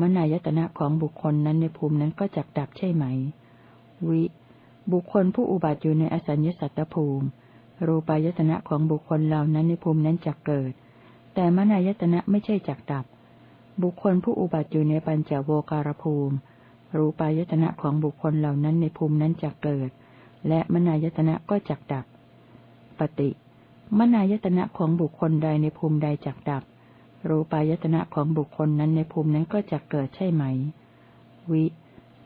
มนายตนะของบุคคลนั้นในภูมินั้นก็จักดับใช่ไหม วิ บุคคลผู้อุบัติอยู่ในอสัญญสัตตภูมิ รูปายตนะของบุคคลเหล่านั้นในภูมินั้นจักเกิด แต่มนายตนะไม่ใช่จักดับ บุคคลผู้อุบัติอยู่ในปัญจโวการภูมิ รูปายตนะของบุคคลเหล่านั้นในภูมินั้นจักเกิด และมนายตนะก็จักดับ ปฏิมนายตนะของบุคคลใดในภูมิใดจักดับ รูปายตนะของบุคคลนั้นในภูมินั้นก็จักเกิดใช่ไหม วิ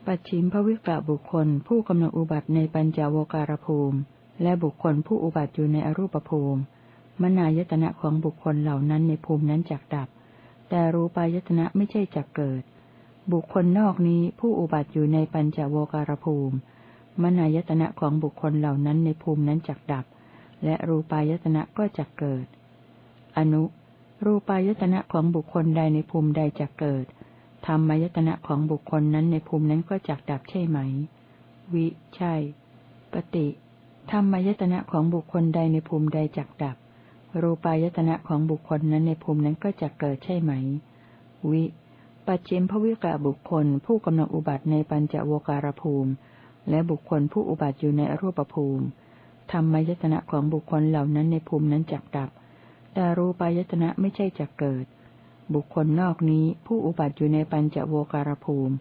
ปัจฉิมภวิกะบุคคลผู้กำลังอุบัติในปัญจโวการภูมิ และบุคคลผู้อุบัติอยู่ในอรูปภูมิ มนายตนะของบุคคลเหล่านั้นในภูมินั้นจักดับ แต่รูปายตนะไม่ใช่จักเกิด บุคคลนอกนี้ผู้อุบัติอยู่ในปัญจโวการภูมิ มนายตนะของบุคคลเหล่านั้นในภูมินั้นจักดับ และรูปายตนะก็จักเกิด อนุ รูปายตนะของบุคคลใดในภูมิใดจักเกิด ธรรมายตนะของบุคคลนั้นในภูมินั้นก็จักดับใช่ไหม วิ ใช่ ปฏิธรรมายตนะของบุคคลใดในภูมิใดจักดับ รูปายตนะของบุคคลนั้นในภูมินั้นก็จะเกิดใช่ไหม วิ ปัจฉิมภวิกะบุคคล ผู้กำลังอุบัติในปัญจโวการภูมิ และบุคคลผู้อุบัติอยู่ในอรูปภูมิธรรมายตนะของบุคคลเหล่านั้นในภูมินั้นจักดับ แต่รูปายตนะไม่ใช่จักเกิด บุคคลนอกนี้ผู้อุบัติอยู่ในปัญจโวการภูมิ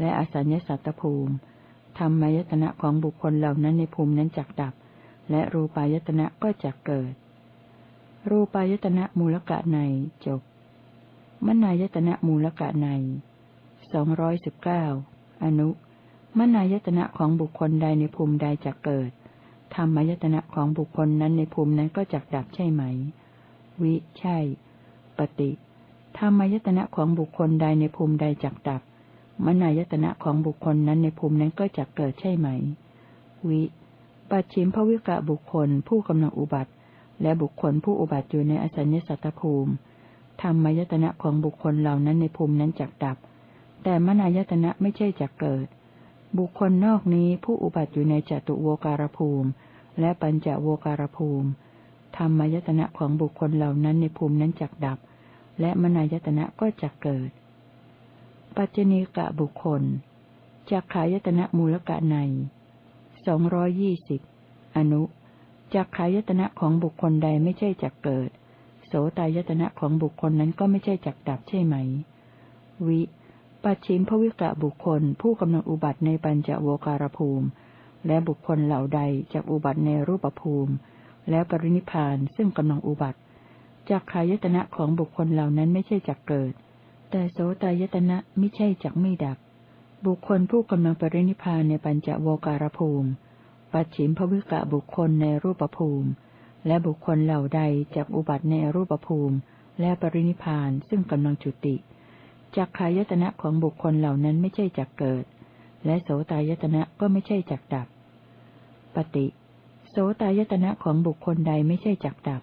และอสัญญสัตตภูมิธรรมายตนะของบุคคลเหล่านั้นในภูมินั้นจักดับ และรูปายตนะก็จักเกิด รูปายตนะมูลกะในจบมนายตนะมูลกะในสองร้อยสิบเก้าอนุ มนายตนะของบุคคลใดในภูมิใดจักเกิดธรรมายตนะของบุคคลนั้นในภูมินั้นก็จักดับใช่ไหม วิ ใช่ ปฏิ ธรรมายตนะของบุคคลใดในภูมิใดจักดับ มนายตนะของบุคคลนั้นในภูมินั้นก็จะเกิดใช่ไหม วิ ปัจฉิมภวิกะบุคคลผู้กำลังอุบัติ และบุคคลผู้อุบัติอยู่ในอสัญญสัตตภูมิ ธรรมายตนะของบุคคลเหล่านั้นในภูมินั้นจักดับ แต่มนายตนะไม่ใช่จักเกิด บุคคลนอกนี้ผู้อุบัติอยู่ในจตุโวการภูมิ และปัญจโวการภูมิ ธรรมายตนะของบุคคลเหล่านั้นในภูมินั้นจักดับ และมนายตนะก็จักเกิด ปัจจณีกะบุคคลจักขายตนะมูลกะในสองร้อยี่สิบอนุจักขายตนะของบุคคลใดไม่ใช่จักเกิด โสตายตนะของบุคคลนั้นก็ไม่ใช่จักดับใช่ไหม วิปัจฉิมภวิกะบุคคล ผู้กำลังอุบัติในปัญจโวการภูมิ และบุคคลเหล่าใดจากอุบัติในรูปภูมิ และปรินิพานซึ่งกำลังอุบัติ จักขายตนะของบุคคลเหล่านั้นไม่ใช่จักเกิด แต่โสตายตนะไม่ใช่จักไม่ดับ บุคคลผู้กำลังปรินิพานในปัญจโวการภูมิ ปัจฉิมภวิกะบุคคลในรูปภูมิ และบุคคลเหล่าใดจากอุบัติในรูปภูมิ และปรินิพานซึ่งกำลังจุติจักขายตนะของบุคคลเหล่านั้นไม่ใช่จักเกิด และโสตายตนะก็ไม่ใช่จักดับ ปฏิ โสตายตนะของบุคคลใดไม่ใช่จักดับ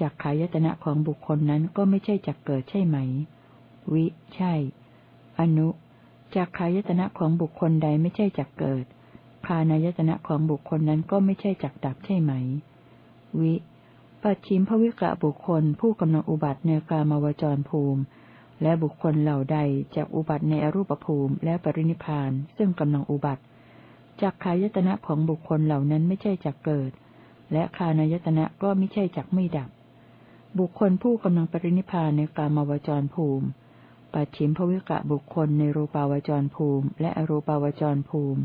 จักขายตนะของบุคคลนั้นก็ไม่ใช่จักเกิดใช่ไหม วิ ใช่ อนุจากขายตนะของบุคคลใดไม่ใช่จักเกิด คานายตนะของบุคคลนั้นก็ไม่ใช่จักดับใช่ไหม วิปัจฉิมภวิกะบุคคลผู้กำลังอุบัติในกามาวจรภูมิ และบุคคลเหล่าใดจากอุบัติในอรูปภูมิและปรินิพานซึ่งกำลังอุบัติจากขายตนะของบุคคลเหล่านั้นไม่ใช่จักเกิด และคานายตนะก็ไม่ใช่จักไม่ดับ บุคคลผู้กำลังปรินิพานในกามาวจรภูมิ ปัจฉิมภวิกะบุคคลในรูปาวจรภูมิ และอรูปาวจรภูมิ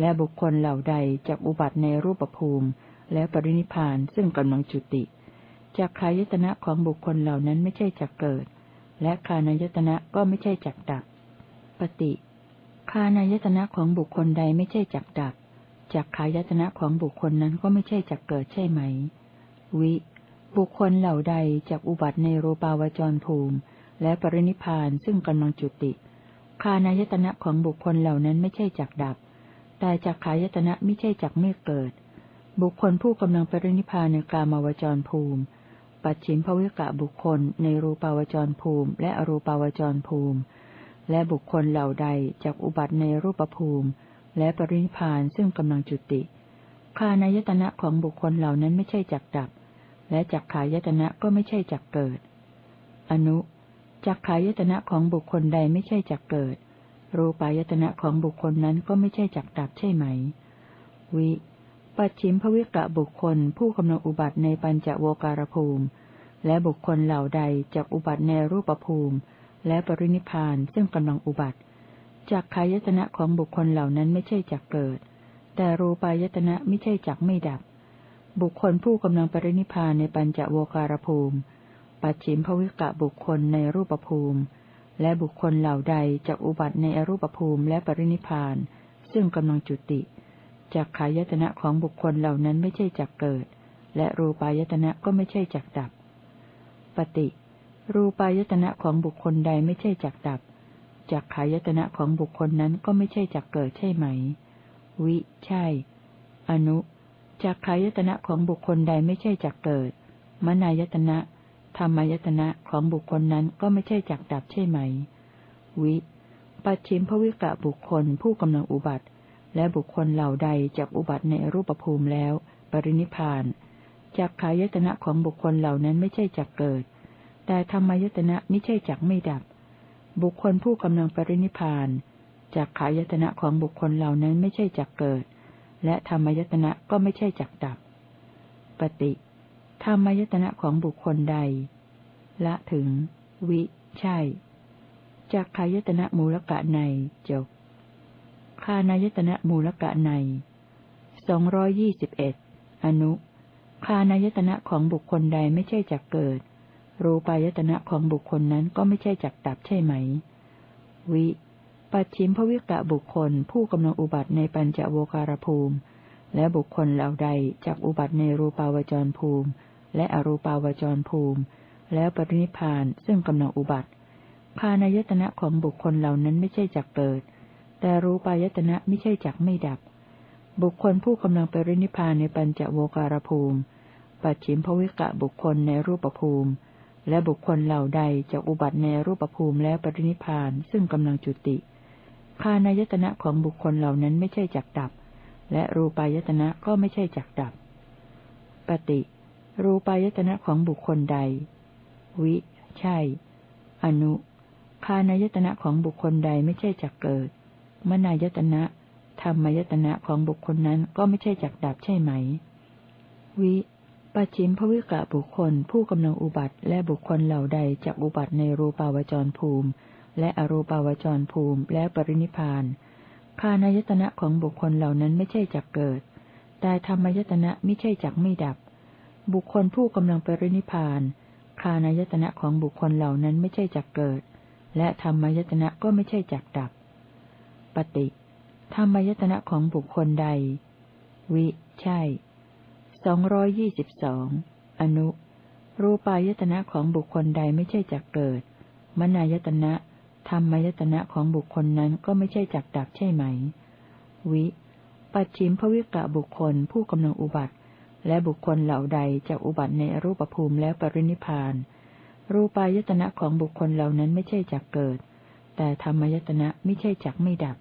และบุคคลเหล่าใดจากอุบัติในรูปภูมิ และปรินิพานซึ่งกำลังจุติจากขายตนะของบุคคลเหล่านั้นไม่ใช่จักเกิด และคานายตนะก็ไม่ใช่จักดับ ปฏิคานายตนะของบุคคลใดไม่ใช่จักดับจากขายตนะของบุคคลนั้นก็ไม่ใช่จักเกิดใช่ไหม วิ บุคคลเหล่าใดจากอุบัติในรูปาวจรภูมิ และปรินิพานซึ่งกำลังจุติ คานายตนะของบุคคลเหล่านั้นไม่ใช่จักดับ แต่จักขายตนะไม่ใช่จักไม่เกิด บุคคลผู้กำลังปรินิพานในกามาวจรภูมิ ปัจฉิมภวิกะบุคคลในรูปาวจรภูมิ และอรูปาวจรภูมิ และบุคคลเหล่าใดจากอุบัติในรูปภูมิ และปรินิพานซึ่งกำลังจุติ คานายตนะของบุคคลเหล่านั้นไม่ใช่จักดับ และจักขายตนะก็ไม่ใช่จักเกิด อนุจักขายตนะของบุคคลใดไม่ใช่จักเกิด รูปายตนะของบุคคลนั้นก็ไม่ใช่จักดับใช่ไหม วิ ปัจฉิมภวิกะบุคคลผู้กำลังอุบัติในปัญจโวการภูมิ และบุคคลเหล่าใดจากอุบัติในรูปภูมิ และปรินิพานซึ่งกำลังอุบัติจักขายตนะของบุคคลเหล่านั้นไม่ใช่จักเกิด แต่รูปายตนะไม่ใช่จักไม่ดับ บุคคลผู้กำลังปรินิพานในปัญจโวการภูมิ ปัจฉิมภวิกะบุคคลในรูปภูมิ และบุคคลเหล่าใดจะอุบัติในอรูปภูมิและปรินิพาน ซึ่งกำลังจุติจากขายตนะของบุคคลเหล่านั้นไม่ใช่จักเกิด และรูปายตนะก็ไม่ใช่จักดับ ปฏิ รูปายตนะของบุคคลใดไม่ใช่จักดับจากขายตนะของบุคคลนั้นก็ไม่ใช่จักเกิดใช่ไหม วิ ใช่ อนุ จากขายตนะของบุคคลใดไม่ใช่จักเกิด มนายตนะธรรมายตนะของบุคคลนั้นก็ไม่ใช่จักดับใช่ไหม วิ ปัจฉิมภวิกะบุคคลผู้กำลังอุบัติ และบุคคลเหล่าใดจากอุบัติในรูปภูมิแล้ว ปรินิพานจากขายตนะของบุคคลเหล่านั้นไม่ใช่จักเกิด แต่ธรรมายตนะไม่ใช่จักไม่ดับ บุคคลผู้กำลังปรินิพานจากขายตนะของบุคคลเหล่านั้นไม่ใช่จักเกิด และธรรมยตนะก็ไม่ใช่จักดับ ปฏิธรรมยตนะของบุคคลใด ละถึง วิ ใช่จากขายตนะมูลกะในจบคานายตนะมูลกะในสองร้อยยี่สิบเอ็ดอนุคานายตนะของบุคคลใดไม่ใช่จักเกิด รูปายตนะของบุคคลนั้นก็ไม่ใช่จักดับใช่ไหม วิ ปัจฉิมภวิกะบุคคลผู้กำลังอุบัติในปัญจโวการภูมิ และบุคคลเหล่าใดจากอุบัติในรูปาวจรภูมิ และอรูปาวจรภูมิ แล้วปรินิพานซึ่งกำลังอุบัติภานายตนะของบุคคลเหล่านั้นไม่ใช่จักเกิด แต่รูปายตนะไม่ใช่จักไม่ดับ บุคคลผู้กำลังปรินิพานในปัญจโวการภูมิ ปัจฉิมภวิกะบุคคลในรูปภูมิและบุคคลเหล่าใดจะอุบัติในรูปภูมิแล้วปรินิพาน ซึ่งกำลังจุติ คานายตนะของบุคคลเหล่านั้นไม่ใช่จักดับ และรูปายตนะก็ไม่ใช่จักดับ ปฏิ รูปายตนะของบุคคลใด วิ ใช่ อนุคานายตนะของบุคคลใดไม่ใช่จักเกิด มนายตนะธรรมายตนะของบุคคลนั้นก็ไม่ใช่จักดับใช่ไหม วิปัจฉิมภวิกะบุคคลผู้กำลังอุบัติและบุคคลเหล่าใดจักอุบัติในรูปาวจรภูมิ และอรูปาวจรภูมิและปรินิพานคานายตนะของบุคคลเหล่านั้นไม่ใช่จักเกิด แต่ธรรมายตนะไม่ใช่จักไม่ดับ บุคคลผู้กำลังปรินิพานคานายตนะของบุคคลเหล่านั้นไม่ใช่จักเกิด และธรรมายตนะก็ไม่ใช่จักดับ ปฏิ ธรรมายตนะของบุคคลใด วิ ใช่สองร้อยยี่สิบสองอนุ รูปายตนะของบุคคลใดไม่ใช่จักเกิด มนายตนะ ธรรมายตนะของบุคคลนั้นก็ไม่ใช่จักดับใช่ไหม วิ ปัจฉิมภวิกะบุคคลผู้กำลังอุบัติ และบุคคลเหล่าใดจะอุบัติในรูปภูมิแล้วปรินิพาน รูปายตนะของบุคคลเหล่านั้นไม่ใช่จักเกิด แต่ธรรมายตนะไม่ใช่จักไม่ดับ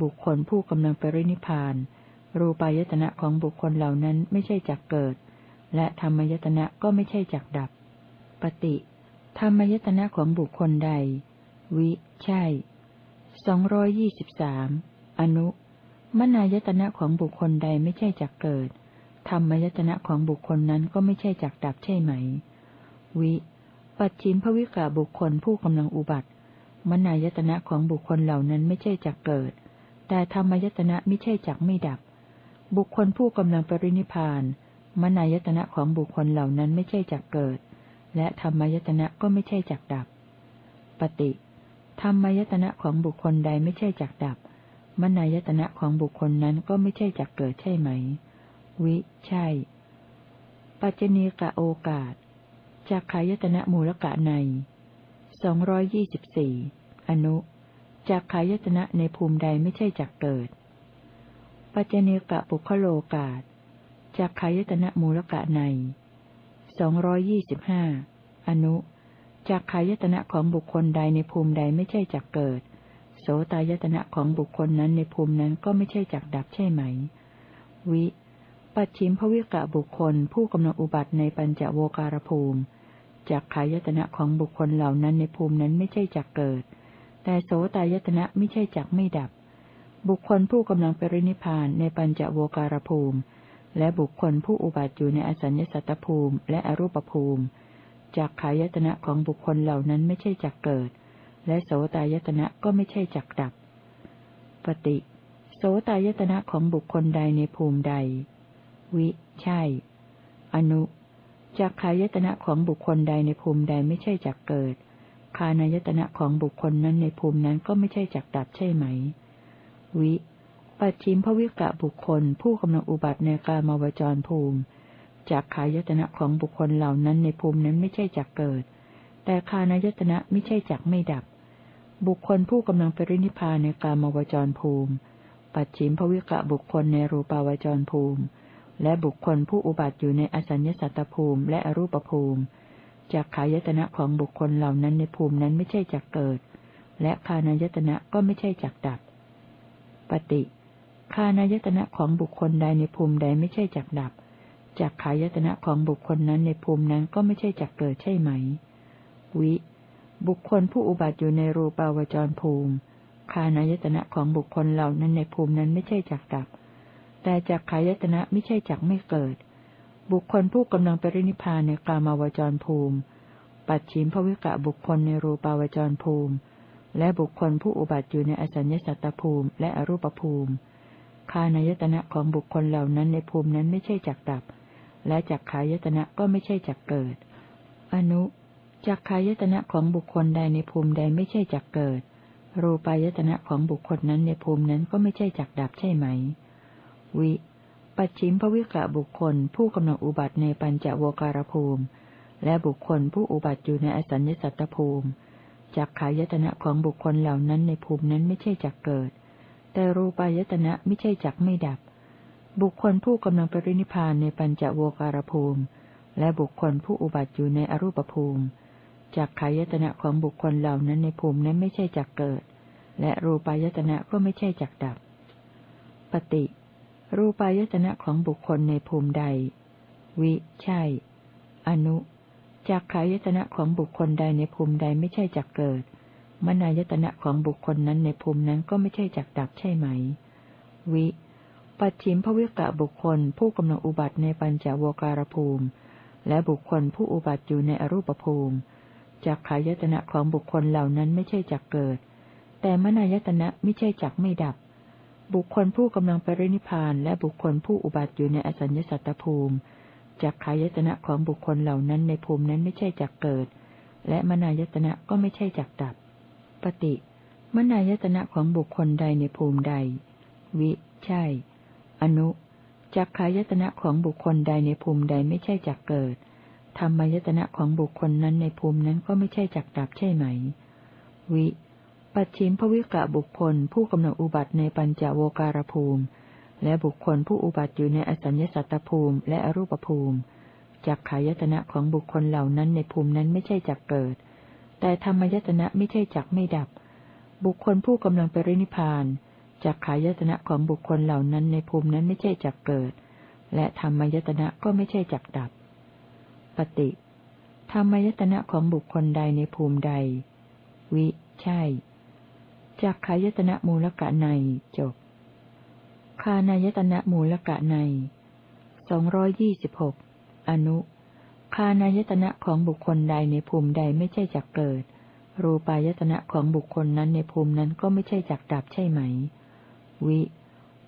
บุคคลผู้กำลังปรินิพาน รูปายตนะของบุคคลเหล่านั้นไม่ใช่จักเกิด และธรรมยตนะก็ไม่ใช่จักดับ ปฏิธรรมยตนะของบุคคลใด วิ ใช่สองร้อยยี่สิบสามอนุ มนายตนะของบุคคลใดไม่ใช่จักเกิด ธรรมยตนะของบุคคลนั้นก็ไม่ใช่จักดับใช่ไหม วิ ปัจฉิมภวิกาบุคคลผู้กำลังอุบัติ มนายตนะของบุคคลเหล่านั้นไม่ใช่จักเกิด แต่ธรรมยตนะไม่ใช่จักไม่ดับ บุคคลผู้กำลังปรินิพาน มนายตนะของบุคคลเหล่านั้นไม่ใช่จักเกิด และธรรมายตนะก็ไม่ใช่จักดับ ปฏิ ธรรมายตนะของบุคคลใดไม่ใช่จักดับ มนายตนะของบุคคลนั้นก็ไม่ใช่จักเกิดใช่ไหม วิ ใช่ ปัจจเนกะโอกาสจากขายตนะมูลกะในสองร้อยยี่สิบสี่อนุจากขายตนะในภูมิใดไม่ใช่จักเกิด ปัจเจเนกะปุคโลกาตจากขายตนะมูลกะในสองร้อยยี่สิบห้าอนุ จากขายตนะของบุคคลใดในภูมิใดไม่ใช่จักเกิด โสตายตนะของบุคคลนั้นในภูมินั้นก็ไม่ใช่จักดับใช่ไหม วิ ปัจฉิมภวิกะบุคคล ผู้กำลังอุบัติในปัญจโวการภูมิจากขายตนะของบุคคลเหล่านั้นในภูมินั้นไม่ใช่จักเกิด แต่โสตายตนะไม่ใช่จักไม่ดับ บุคคลผู้กำลังปรินิพานในปัญจโวการภูมิ และบุคคลผู้อุบัติอยู่ในอสัญญสัตตภูมิ และอรูปภูมิ จากขายตนะของบุคคลเหล่านั้นไม่ใช่จักเกิด และโสตายตนะก็ไม่ใช่จักดับ ปฏิ โสตายตนะของบุคคลใดในภูมิใด วิ ใช่ อนุจากขายตนะของบุคคลใดในภูมิใดไม่ใช่จักเกิด คานายตนะของบุคคลนั้นในภูมินั้นก็ไม่ใช่จักดับใช่ไหม วิปัจฉิมภวิกะบุคคลผู้กำลังอุบัติในกามาวจรภูมิ จากขายตนะของบุคคลเหล่านั้นในภูมินั้นไม่ใช่จักเกิด แต่คานายตนะไม่ใช่จักไม่ดับ บุคคลผู้กำลังปรินิพานในกามวจรภูมิ ปัจฉิมภวิกะบุคคลในรูปาวจรภูมิ และบุคคลผู้อุบัติอยู่ในอสัญญสัตตภูมิและอรูปภูมิจากขายตนะของบุคคลเหล่านั้นในภูมินั้นไม่ใช่จักเกิด และคานายตนะก็ไม่ใช่จักดับ ปฏิคานายตนะของบุคคลใดในภูมิใดไม่ใช่จักดับ จากขายตนะของบุคคลนั้นในภูมินั้นก็ไม่ใช่จักเกิดใช่ไหม วิ บุคคลผู้อุบัติอยู่ในรูปาวจรภูมิคานายตนะของบุคคลเหล่านั้นในภูมินั้นไม่ใช่จักดับ แต่จากขายตนะไม่ใช่จักไม่เกิด บุคคลผู้กำลังปรินิพานในกามาวจรภูมิ ปัจฉิมภวิกะบุคคลในรูปาวจรภูมิ และบุคคลผู้อุบัติอยู่ในอสัญญสัตตภูมิและอรูปภูมิ คานายตนะของบุคคลเหล่านั้นในภูมินั้นไม่ใช่จักดับ และจักขายตนะก็ไม่ใช่จักเกิด อนุจักขายตนะของบุคคลใดในภูมิใดไม่ใช่จักเกิด รูปายตนะของบุคคลนั้นในภูมินั้นก็ไม่ใช่จักดับใช่ไหม วิ ปัจฉิมภวิกะบุคคล ผู้กำลังอุบัติในปัญจโวการภูมิ และบุคคลผู้อุบัติอยู่ในอสัญญสัตตภูมิจักขายตนะของบุคคลเหล่านั้นในภูมินั้นไม่ใช่จักเกิด แต่รูปายตนะไม่ใช่จักไม่ดับ บุคคลผู้กำลังปรินิพานในปัญจโวการภูมิ และบุคคลผู้อุบัติอยู่ในอรูปภูมิจักขายตนะของบุคคลเหล่านั้นในภูมินั้นไม่ใช่จักเกิด และรูปายตนะก็ไม่ใช่จักดับ ปฏิ รูปายตนะของบุคคลในภูมิใด วิ ใช่ อนุจักขายตนะของบุคคลใดในภูมิใดไม่ใช่จักเกิด มนายตนะของบุคคลนั้นในภูมินั้นก็ไม่ใช่จักดับใช่ไหม วิ ปัจฉิมภวิกะบุคคลผู้กำลังอุบัติในปัญจโวการภูมิ และบุคคลผู้อุบัติอยู่ในอรูปภูมิจักขายตนะของบุคคลเหล่านั้นไม่ใช่จักเกิด แต่มนายตนะไม่ใช่จักไม่ดับ บุคคลผู้กำลังปรินิพาน และบุคคลผู้อุบัติอยู่ในอสัญญสัตตภูมิจักขายตนะของบุคคลเหล่านั้นในภูมินั้นไม่ใช่จักเกิด และมนายตนะก็ไม่ใช่จักดับ ปฏิ มนายตนะของบุคคลใดในภูมิใด วิ ใช่ อนุจักขายตนะของบุคคลใดในภูมิใดไม่ใช่จักเกิด ธรรมยตนะของบุคคลนั้นในภูมินั้นก็ไม่ใช่จักดับใช่ไหม วิ ปัจฉิมภวิกะบุคคล ผู้กำลังอุบัติในปัญจโวการภูมิ และบุคคลผู้อุบัติอยู่ในอสัญญสัตตภูมิและอรูปภูมิ จักขายตนะของบุคคลเหล่านั้นในภูมินั้นไม่ใช่จักเกิด แต่ธรรมยตนะไม่ใช่จักไม่ดับ บุคคลผู้กำลังไปรินิพาน จักขายตนะของบุคคลเหล่านั้นในภูมินั้นไม่ใช่จักเกิด และธรรมยตนะก็ไม่ใช่จักดับ ปฏิธรรมยตนะของบุคคลใดในภูมิใด วิ ใช่จากขายตนะมูลกะในจบ คานายตนะมูลกะในสองร้อยยี่สิบหกอนุ คานายตนะของบุคคลใดในภูมิใดไม่ใช่จักเกิด รูปายตนะของบุคคลนั้นในภูมินั้นก็ไม่ใช่จักดับใช่ไหม วิ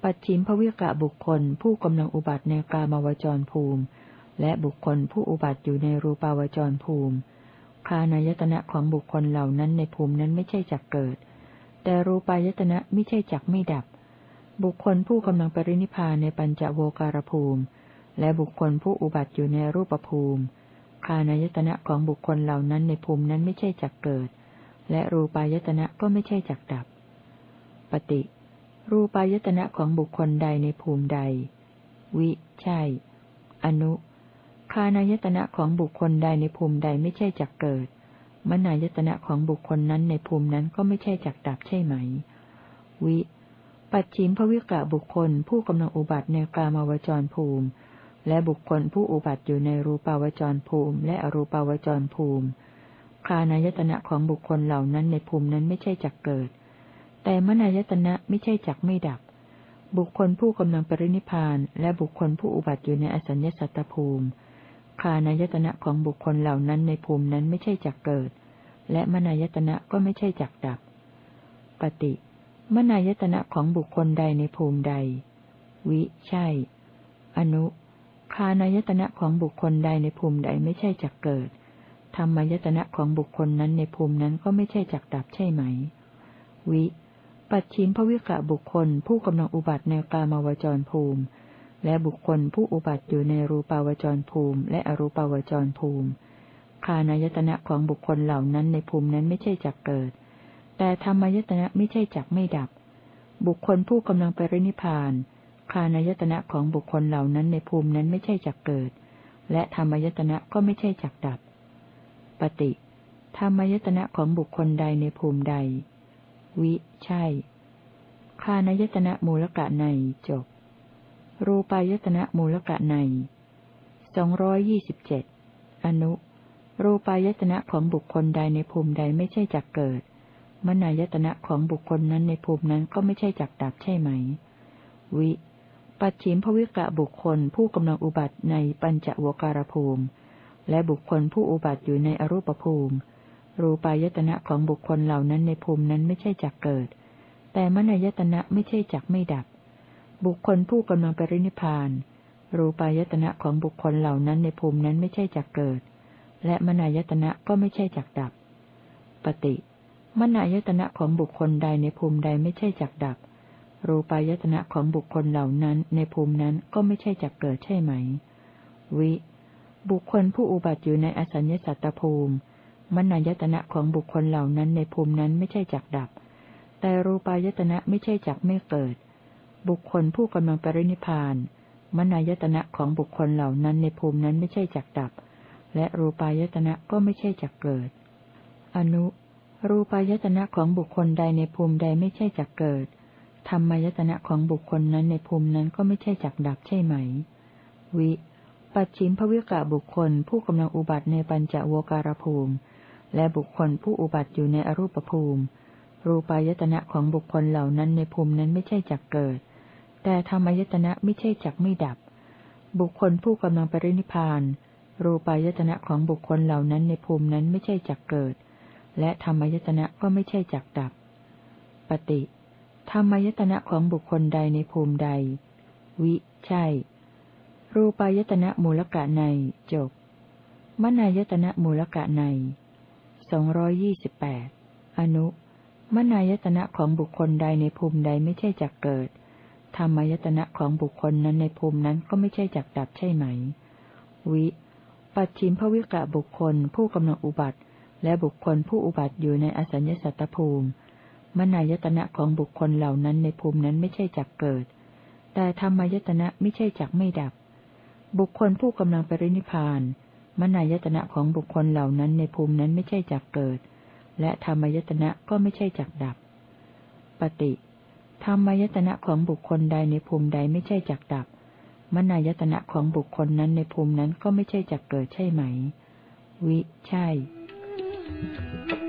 ปัจฉิมภวิกะบุคคลผู้กำลังอุบัติในกามาวจรภูมิ และบุคคลผู้อุบัติอยู่ในรูปาวจรภูมิคานายตนะของบุคคลเหล่านั้นในภูมินั้นไม่ใช่จักเกิด แต่รูปายตนะไม่ใช่จักไม่ดับ บุคคลผู้กำลังปรินิพานในปัญจโวการภูมิ และบุคคลผู้อุบัติอยู่ในรูปภูมิคานายตนะของบุคคลเหล่านั้นในภูมินั้นไม่ใช่จักเกิด และรูปายตนะก็ไม่ใช่จักดับ ปฏิ รูปายตนะของบุคคลใดในภูมิใด วิ ใช่ อนุ คานายตนะของบุคคลใดในภูมิใดไม่ใช่จักเกิด มนายตนะของบุคคลนั้นในภูมินั้นก็ไม่ใช่จักดับใช่ไหม วิ ปัจฉิมภวิกะบุคคลผู้กำลังอุบัติในกามาวจรภูมิ และบุคคลผู้อุบัติอยู่ในรูปาวจรภูมิ และอรูปาวจรภูมิ คานายตนะของบุคคลเหล่านั้นในภูมินั้นไม่ใช่จักเกิด แต่มนายตนะไม่ใช่จักไม่ดับ บุคคลผู้กำลังปรินิพาน และบุคคลผู้อุบัติอยู่ในอสัญญสัตตภูมิคานายตนะของบุคคลเหล่านั้นในภูมินั้นไม่ใช่จักเกิด และมนายตนะก็ไม่ใช่จักดับ ปฏิมนายตนะของบุคคลใดในภูมิใด วิ ใช่ อนุคานายตนะของบุคคลใดในภูมิใดไม่ใช่จักเกิด ธรรมายตนะของบุคคลนั้นในภูมินั้นก็ไม่ใช่จักดับใช่ไหม วิ ปัจฉิมภวิกะบุคคลผู้กำลังอุบัติในกามาวจรภูมิ และบุคคลผู้อุบัติอยู่ในรูปาวจรภูมิ และอรูปาวจรภูมิ คานายตนะของบุคคลเหล่านั้นในภูมินั้นไม่ใช่จักเกิด แต่ธรรมายตนะไม่ใช่จักไม่ดับ บุคคลผู้กำลังไปรินิพาน คานายตนะของบุคคลเหล่านั้นในภูมินั้นไม่ใช่จักเกิด และธรรมายตนะก็ไม่ใช่จักดับ ปฏิธรรมายตนะของบุคคลใดในภูมิใด วิ ใช่คานายตนะมูลกะในจบ รูปายตนะมูลกะในสองร้อยยี่สิบเจ็ดอนุ รูปายตนะของบุคคลใดในภูมิใดไม่ใช่จักเกิด มนายตนะของบุคคลนั้นในภูมินั้นก็ไม่ใช่จักดับใช่ไหม วิ ปัจฉิมภวิกะบุคคลผู้กำลังอุบัติในปัญจวการภูมิ และบุคคลผู้อุบัติอยู่ในอรูปภูมิ รูปายตนะของบุคคลเหล่านั้นในภูมินั้นไม่ใช่จักเกิด แต่มนายตนะไม่ใช่จักไม่ดับ บุคคลผู้กำลังไปรินิพาน รูปายตนะของบุคคลเหล่านั้นในภูมินั้นไม่ใช่จักเกิด และมนายตนะก็ไม่ใช่จักดับ ปฏิมนายตนะของบุคคลใดในภูมิใดไม่ใช่จักดับ รูปายตนะของบุคคลเหล่านั้นในภูมินั้นก็ไม่ใช่จักเกิดใช่ไหม วิ บุคคลผู้อุบัติอยู่ในอสัญญสัตตภูมิ มนายตนะของบุคคลเหล่านั้นในภูมินั้นไม่ใช่จักดับ แต่รูปายตนะไม่ใช่จักไม่เกิด บุคคลผู้กำลังปรินิพาน มนายตนะของบุคคลเหล่านั้นในภูมินั้นไม่ใช่จักดับ และรูปายตนะก็ไม่ใช่จักเกิด อนุ รูปายตนะของบุคคลใดในภูมิใดไม่ใช่จักเกิด ธรรมายตนะของบุคคลนั้นในภูมินั้นก็ไม่ใช่จักดับใช่ไหม วิปัจฉิมภวิกะบุคคลผู้กำลังอุบัติในปัญจโวการภูมิ และบุคคลผู้อุบัติอยู่ในอรูปภูมิ รูปายตนะของบุคคลเหล่านั้นในภูมินั้นไม่ใช่จักเกิด แต่ธรรมายตนะไม่ใช่จักไม่ดับ บุคคลผู้กำลังปรินิพาน รูปายตนะของบุคคลเหล่านั้นในภูมินั้นไม่ใช่จักเกิด และธรรมายตนะก็ไม่ใช่จักดับ ปฏิธรรมายตนะของบุคคลใดในภูมิใด วิ ใช่ รูปายตนะมูลกะในจบ มนายตนะมูลกะใน สองร้อยยี่สิบแปดอนุมนายตนะของบุคคลใดในภูมิใดไม่ใช่จักเกิด ธรรมายตนะของบุคคลนั้นในภูมินั้นก็ไม่ใช่จักดับใช่ไหม วิ ปัจฉิมภวิกะบุคคลผู้กำลังอุบัติ และบุคคลผู้อุบัติอยู่ในอสัญญสัตตภูมิ มนายตนะของบุคคลเหล่านั้นในภูมินั้นไม่ใช่จักเกิด แต่ธรรมายตนะไม่ใช่จักไม่ดับ บุคคลผู้กำลังปรินิพาน มนายตนะของบุคคลเหล่านั้นในภูมินั้นไม่ใช่จักเกิด และธรรมายตนะก็ไม่ใช่จักดับ ปฏิธรรมายตนะของบุคคลใดในภูมิใดไม่ใช่จักดับ มนายตนะของบุคคลนั้นในภูมินั้นก็ไม่ใช่จักเกิดใช่ไหม วิ ใช่ Thank you.